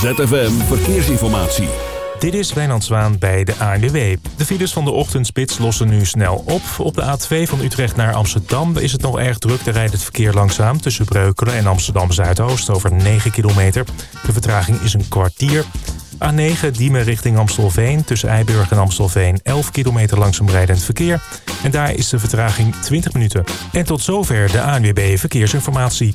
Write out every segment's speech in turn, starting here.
ZFM Verkeersinformatie. Dit is Wijnand Zwaan bij de ANWB. De files van de ochtendspits lossen nu snel op. Op de A2 van Utrecht naar Amsterdam is het nog erg druk. Daar rijdt het verkeer langzaam tussen Breukelen en Amsterdam Zuidoost over 9 kilometer. De vertraging is een kwartier. A9 Diemen richting Amstelveen. Tussen Eiburg en Amstelveen 11 kilometer langzaam rijdend verkeer. En daar is de vertraging 20 minuten. En tot zover de ANWB Verkeersinformatie.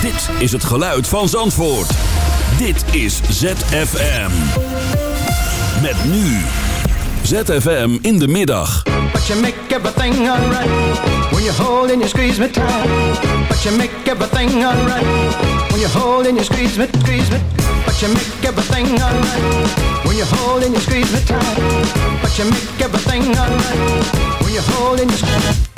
Dit is het geluid van Zandvoort. Dit is ZFM. Met nu. ZFM in de middag. But you make everything alright when you hold and you squeeze me tight. But you make everything alright when you hold and you squeeze me, squeeze me. But you make everything alright when you hold and you squeeze me tight. But you make everything alright when you hold and you squeeze You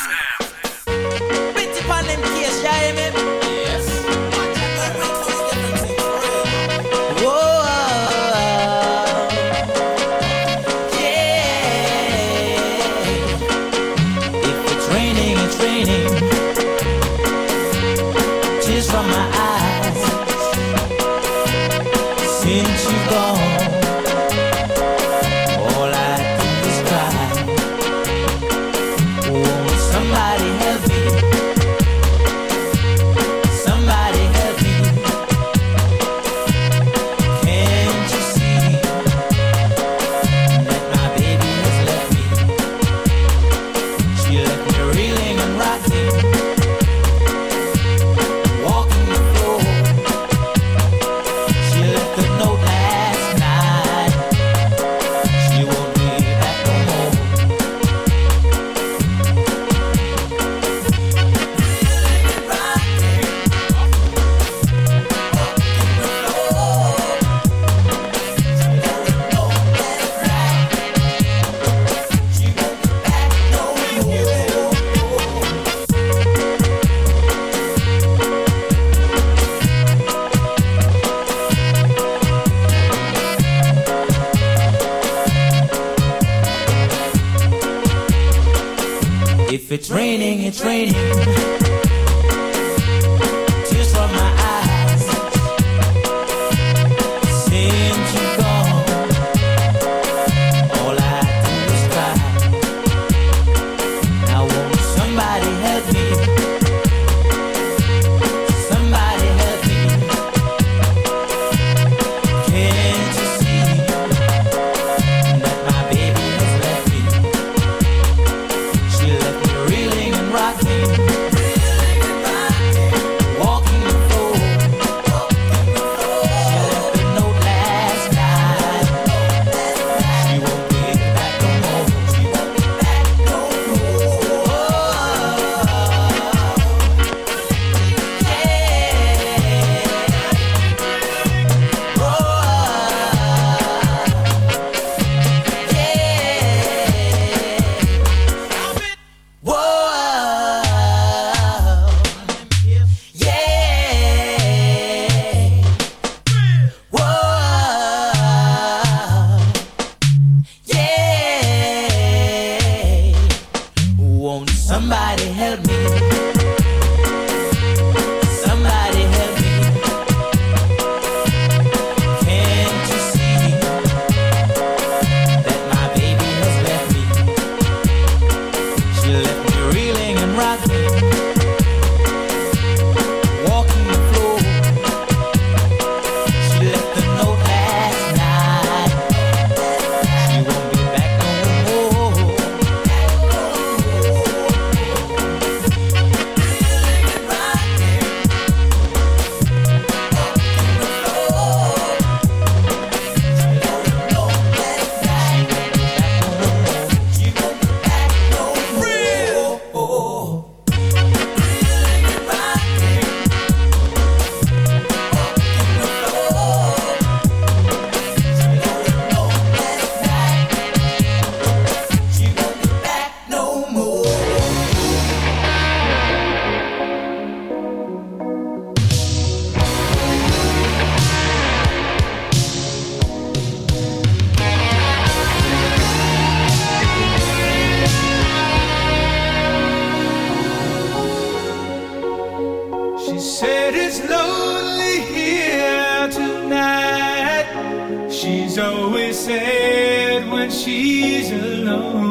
she's alone.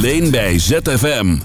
Alleen bij ZFM.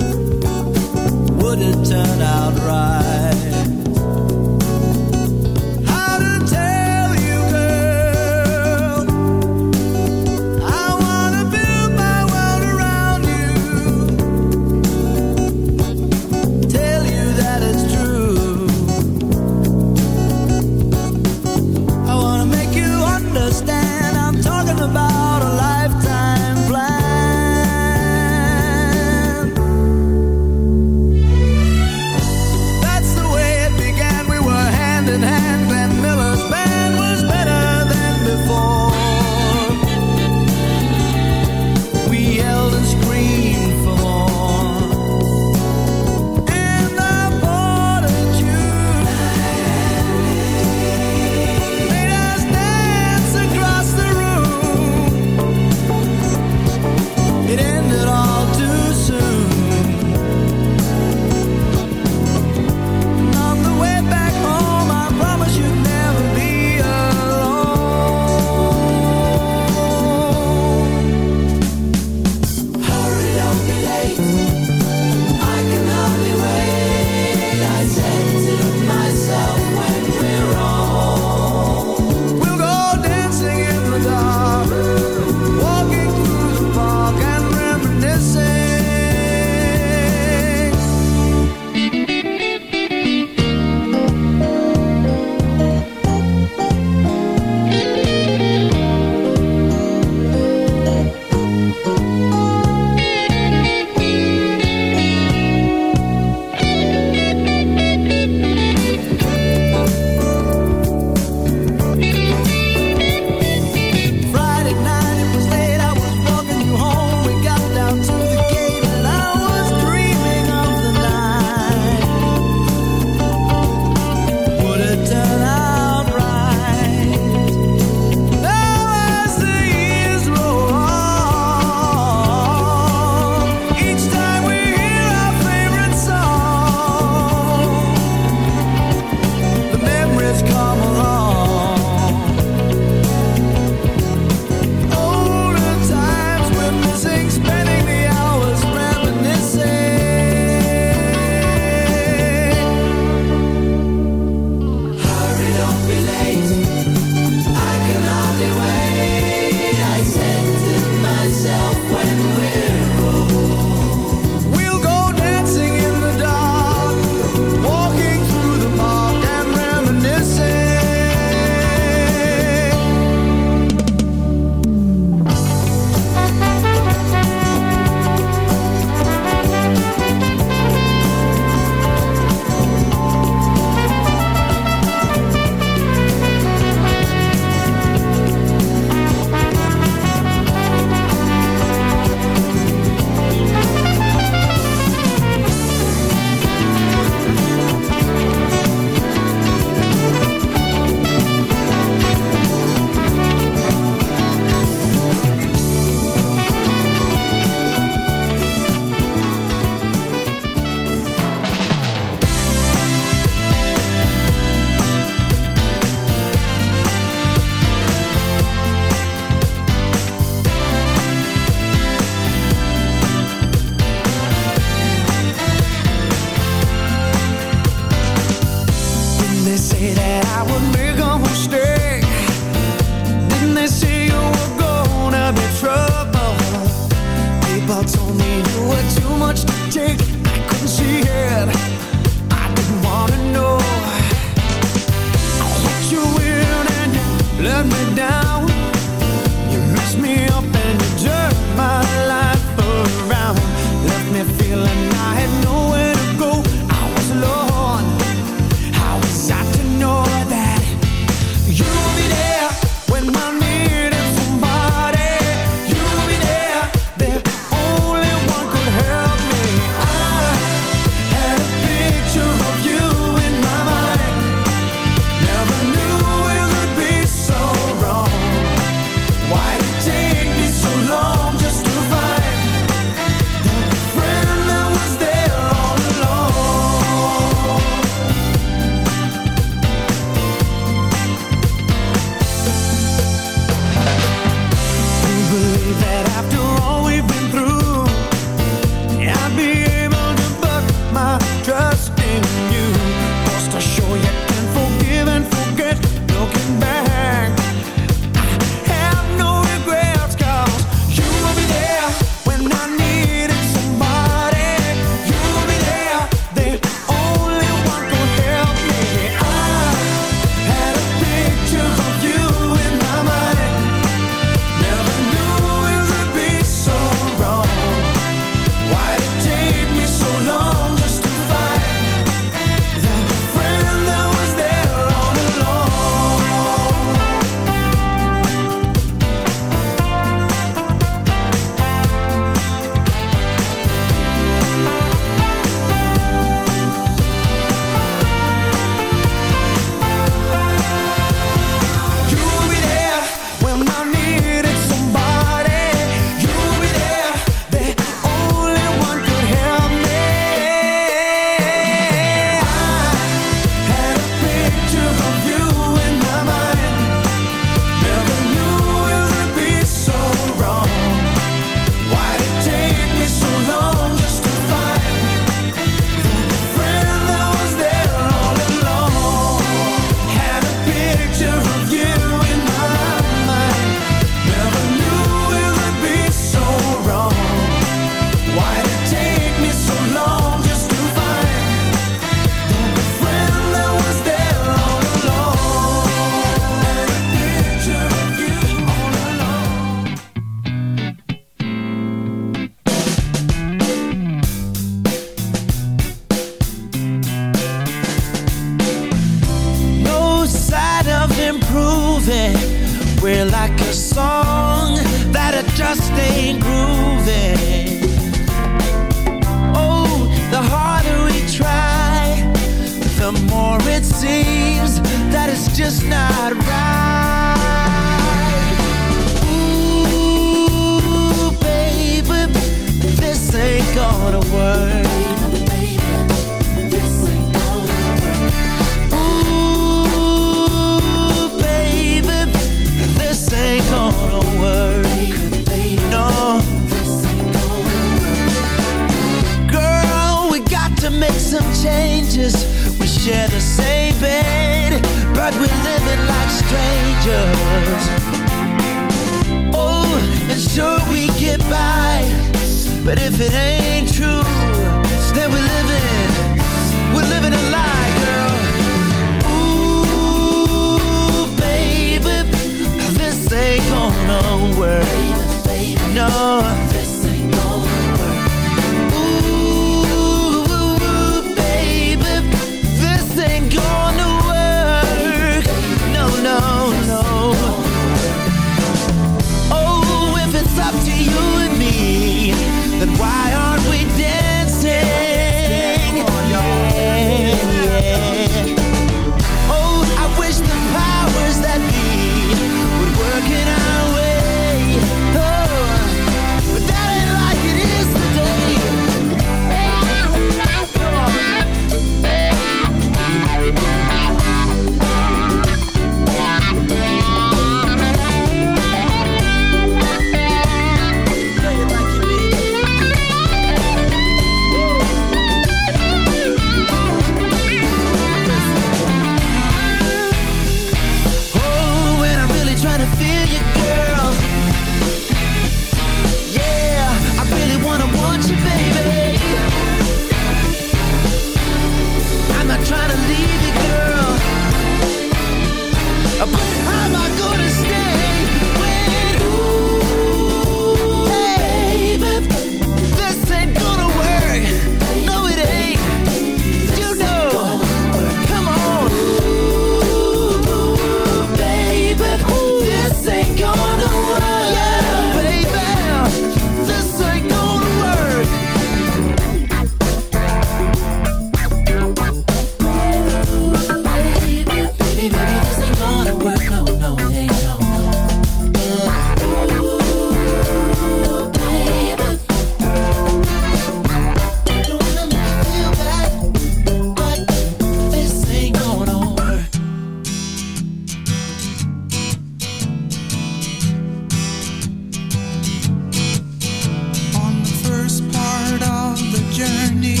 journey,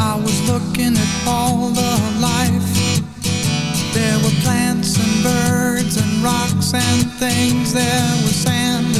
I was looking at all the life. There were plants and birds and rocks and things. There was sand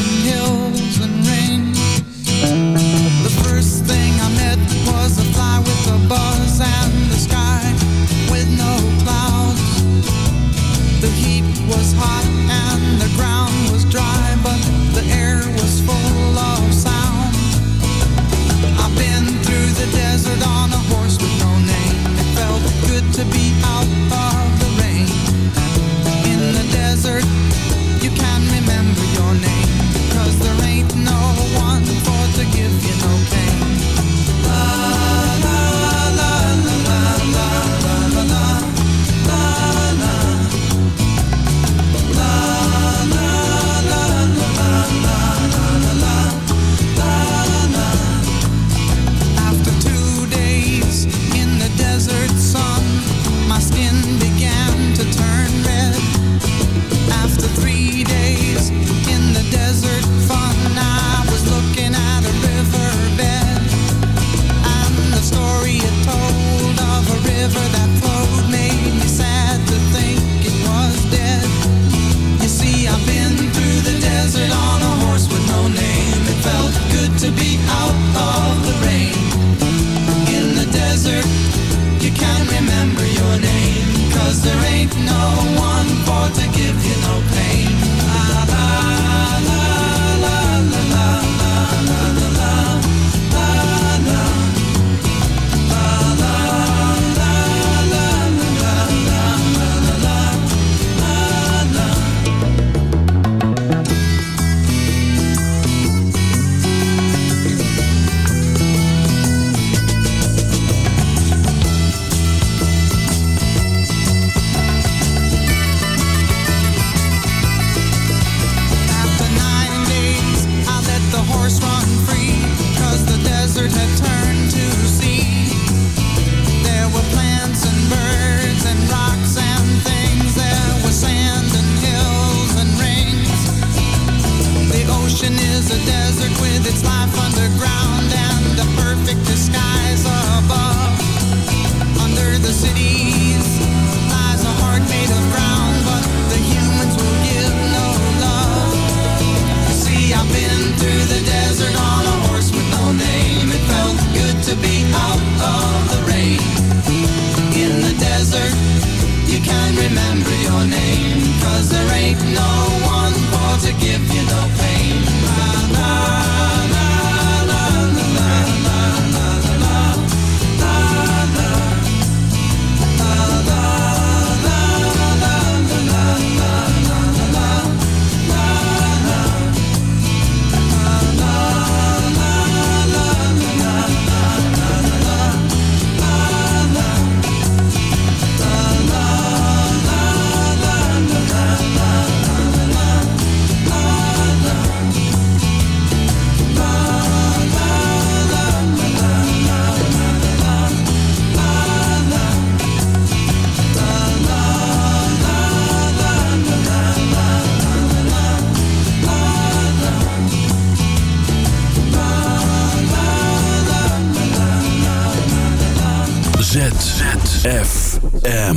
ZFM.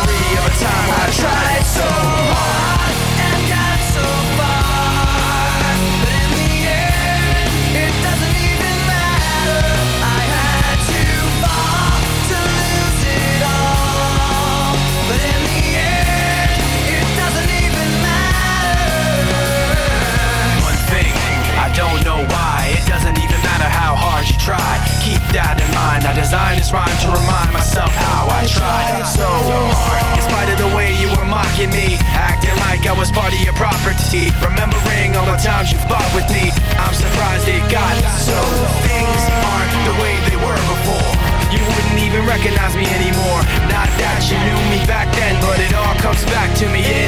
time. I tried so hard fought with me, I'm surprised it got so. Things aren't the way they were before. You wouldn't even recognize me anymore. Not that you knew me back then, but it all comes back to me in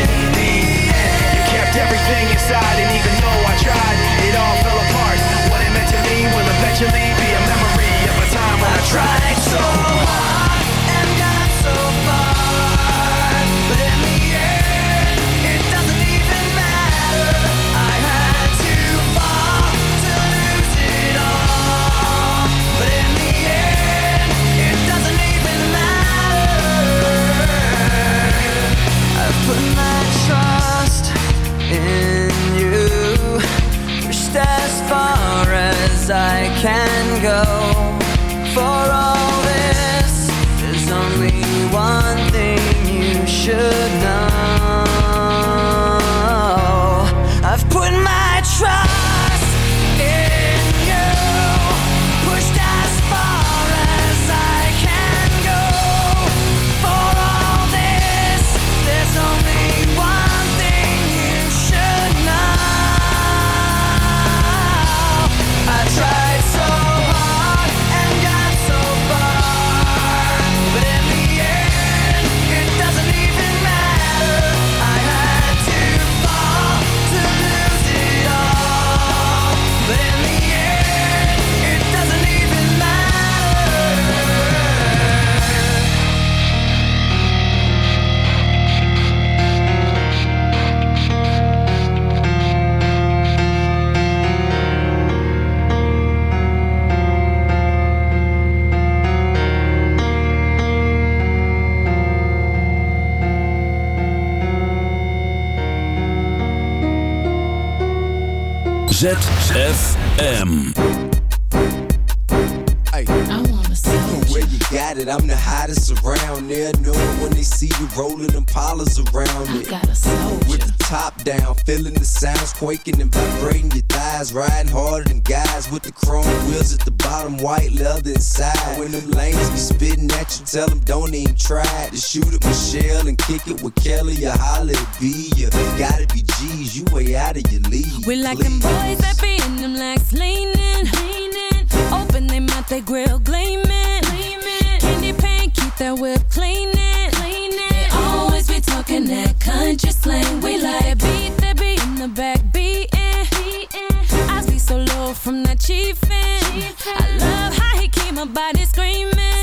go. Zet quaking and vibrating your thighs. Riding harder than guys with the chrome wheels at the bottom, white leather inside. When them lanes be spitting at you, tell them don't even try to shoot at Michelle and kick it with Kelly or holla at B. You gotta be G's, you way out of your league. We like them boys that be in them legs leaning, leaning. Open them mouth, they grill gleaming, gleaming. Candy paint, keep that whip cleaning, cleaning. They always be talking that country slang. We like beat that beat in the back from that chiefin'. I love how he keep my body screaming.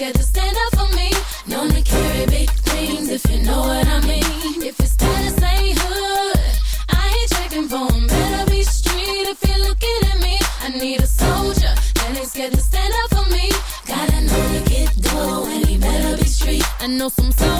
Scared to stand up for me. Known to carry big things, if you know what I mean. If it's status ain't hood, I ain't checking for 'em. Better be street if you're looking at me. I need a soldier that ain't scared to stand up for me. Gotta know to get dough, and he better be street. I know some soldiers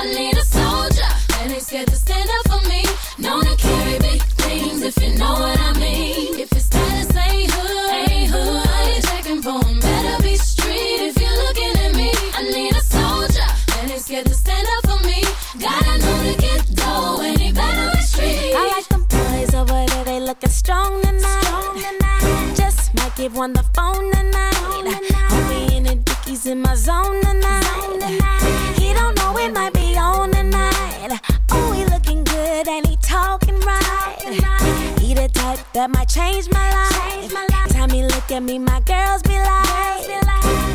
I need a soldier that ain't scared to stand up for me. Known to carry big things if you know what I mean. If it's status ain't hood, ain't hood, I ain't checking for 'em. Better be street if you're looking at me. I need a soldier that ain't scared to stand up for me. Gotta know to get dough and he better be street. I like them boys over there, they looking strong tonight. Just might give one the phone tonight. Homie in the dickies in my zone tonight. That might change my life. my life Time he look at me, my girls be like,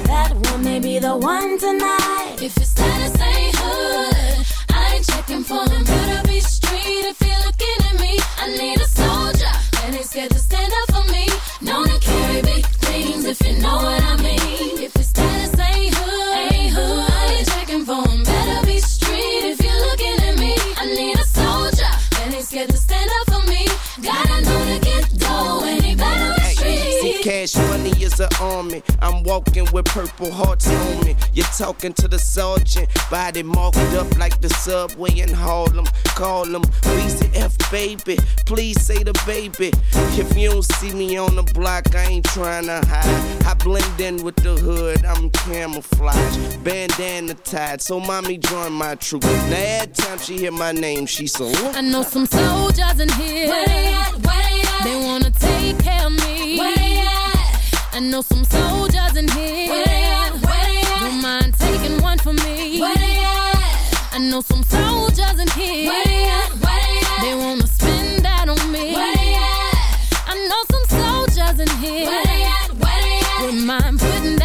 that one may be the one tonight. If it's status ain't hood, I ain't checking for 'em. Better be street if you're looking at me. I need a soldier that ain't scared to stand up for me. Known to carry big things if you know what I mean. Money is an army. I'm walking with purple hearts on me. You're talking to the sergeant, body marked up like the subway in Harlem. Call him Weezy F baby. Please say the baby. If you don't see me on the block, I ain't trying to hide. I blend in with the hood, I'm camouflage. Bandana tied, so mommy join my troop. Now every time she hear my name, she salute. I know some soldiers in here. Where they at? Where they at? They wanna take care of me. Where they at? I know some soldiers in here. Where they at? Where they at? Don't mind taking one for me. Where they at? I know some soldiers in here. Where they at? Where they at? They wanna spend that on me. Where they at? I know some soldiers in here. Where they at? Where they at? Wouldn't mind putting that